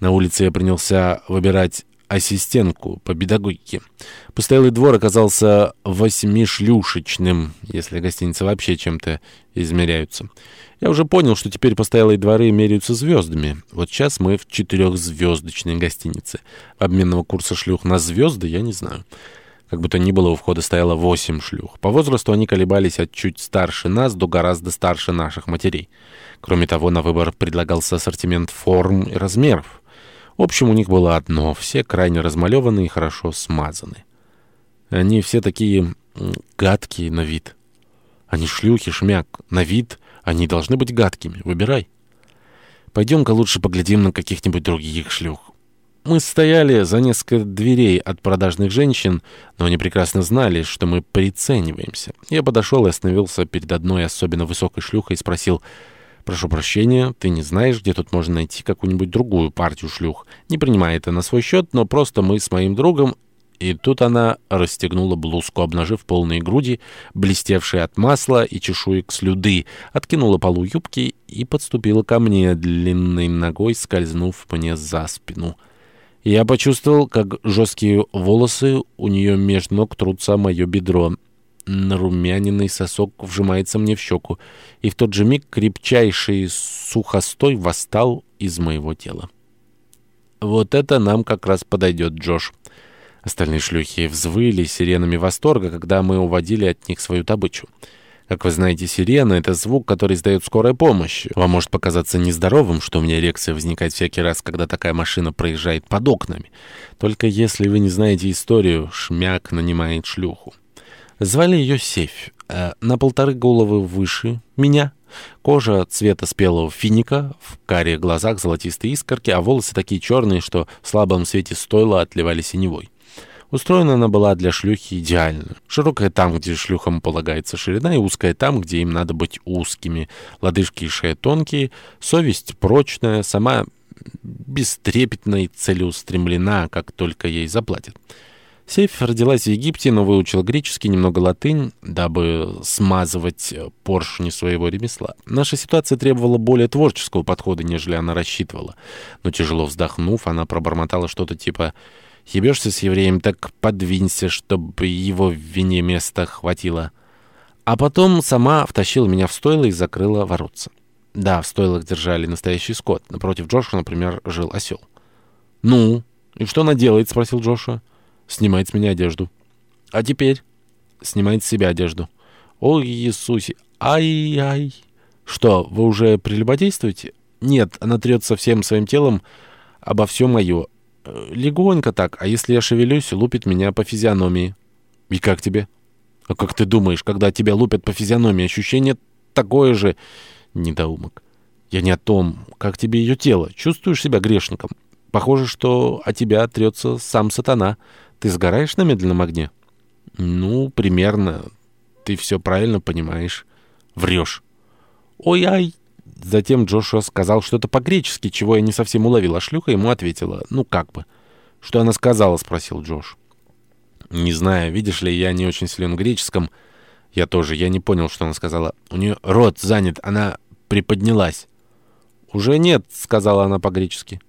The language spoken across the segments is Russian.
На улице я принялся выбирать ассистентку по педагогике. Постоялый двор оказался восьмишлюшечным, если гостиницы вообще чем-то измеряются. Я уже понял, что теперь постоялые дворы меряются звездами. Вот сейчас мы в четырехзвездочной гостинице. Обменного курса шлюх на звезды я не знаю. Как бы то ни было, у входа стояло восемь шлюх. По возрасту они колебались от чуть старше нас до гораздо старше наших матерей. Кроме того, на выбор предлагался ассортимент форм и размеров. В общем, у них было одно — все крайне размалеваны и хорошо смазаны. Они все такие гадкие на вид. Они шлюхи, шмяк. На вид они должны быть гадкими. Выбирай. Пойдем-ка лучше поглядим на каких-нибудь других шлюх. Мы стояли за несколько дверей от продажных женщин, но они прекрасно знали, что мы прицениваемся. Я подошел и остановился перед одной особенно высокой шлюхой и спросил... «Прошу прощения, ты не знаешь, где тут можно найти какую-нибудь другую партию шлюх. Не принимай это на свой счет, но просто мы с моим другом...» И тут она расстегнула блузку, обнажив полные груди, блестевшие от масла и чешуек слюды, откинула полу юбки и подступила ко мне, длинной ногой скользнув мне за спину. Я почувствовал, как жесткие волосы у нее меж ног трутся мое бедро нарумяненный сосок вжимается мне в щеку, и в тот же миг крепчайший сухостой восстал из моего тела. «Вот это нам как раз подойдет, Джош». Остальные шлюхи взвыли сиренами восторга, когда мы уводили от них свою добычу. Как вы знаете, сирена — это звук, который издает скорая помощь. Вам может показаться нездоровым, что у меня эрекция возникает всякий раз, когда такая машина проезжает под окнами. Только если вы не знаете историю, шмяк нанимает шлюху. Звали ее Севь. Э, на полторы головы выше меня. Кожа цвета спелого финика, в карих глазах золотистые искорки, а волосы такие черные, что в слабом свете стойла отливали синевой. Устроена она была для шлюхи идеально. Широкая там, где шлюхам полагается ширина, и узкая там, где им надо быть узкими. Лодыжки и шея тонкие, совесть прочная, сама бестрепетна и целеустремлена, как только ей заплатят. Сейф родилась в Египте, но выучила греческий, немного латынь, дабы смазывать поршни своего ремесла. Наша ситуация требовала более творческого подхода, нежели она рассчитывала. Но тяжело вздохнув, она пробормотала что-то типа «Ебешься с евреем, так подвинься, чтобы его в вине места хватило». А потом сама втащила меня в стойло и закрыла воротца. Да, в стойлах держали настоящий скот. Напротив Джоша, например, жил осел. «Ну, и что она делает?» — спросил Джоша. Снимает с меня одежду. А теперь снимает с себя одежду. О, Иисусе! Ай-ай! Что, вы уже прелюбодействуете? Нет, она трется всем своим телом обо все мое. Э, легонько так, а если я шевелюсь, лупит меня по физиономии. И как тебе? А как ты думаешь, когда тебя лупят по физиономии, ощущение такое же... Недоумок. Я не о том, как тебе ее тело. Чувствуешь себя грешником? Похоже, что о тебя трется сам сатана. Ты сгораешь на медленном огне? Ну, примерно. Ты все правильно понимаешь. Врешь. Ой-ай. Затем Джошуа сказал что-то по-гречески, чего я не совсем уловил, а шлюха ему ответила. Ну, как бы. Что она сказала, спросил Джош. Не знаю, видишь ли, я не очень силен в греческом. Я тоже, я не понял, что она сказала. У нее рот занят, она приподнялась. «Уже нет», — сказала она по-гречески.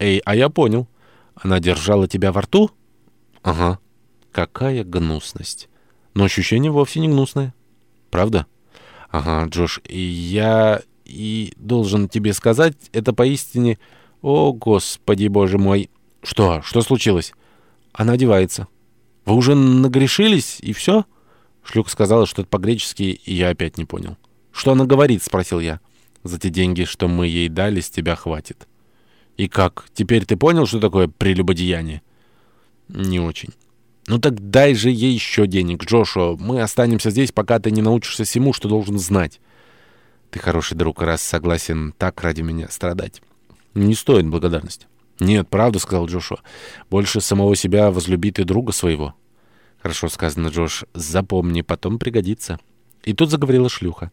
«Эй, а я понял. Она держала тебя во рту?» «Ага. Какая гнусность. Но ощущение вовсе не гнусное. Правда?» «Ага, Джош, я и должен тебе сказать, это поистине... О, Господи, Боже мой!» «Что? Что случилось?» «Она одевается». «Вы уже нагрешились, и все?» Шлюк сказала что-то по-гречески, и я опять не понял. «Что она говорит?» — спросил я. «За те деньги, что мы ей дали, с тебя хватит». «И как? Теперь ты понял, что такое прелюбодеяние?» «Не очень». «Ну так дай же ей еще денег, Джошуа. Мы останемся здесь, пока ты не научишься всему, что должен знать». «Ты хороший друг, раз согласен так ради меня страдать». «Не стоит благодарности». «Нет, правда», — сказал Джошуа. «Больше самого себя возлюбит и друга своего». «Хорошо сказано, Джош. Запомни, потом пригодится». И тут заговорила шлюха.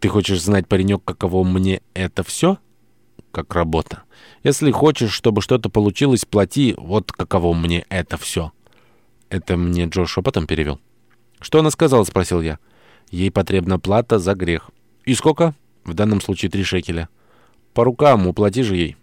«Ты хочешь знать, паренек, каково мне это все?» Как работа. Если хочешь, чтобы что-то получилось, плати. Вот каково мне это все. Это мне Джошуа потом перевел. Что она сказала, спросил я. Ей потребна плата за грех. И сколько? В данном случае три шекеля. По рукам, уплати же ей.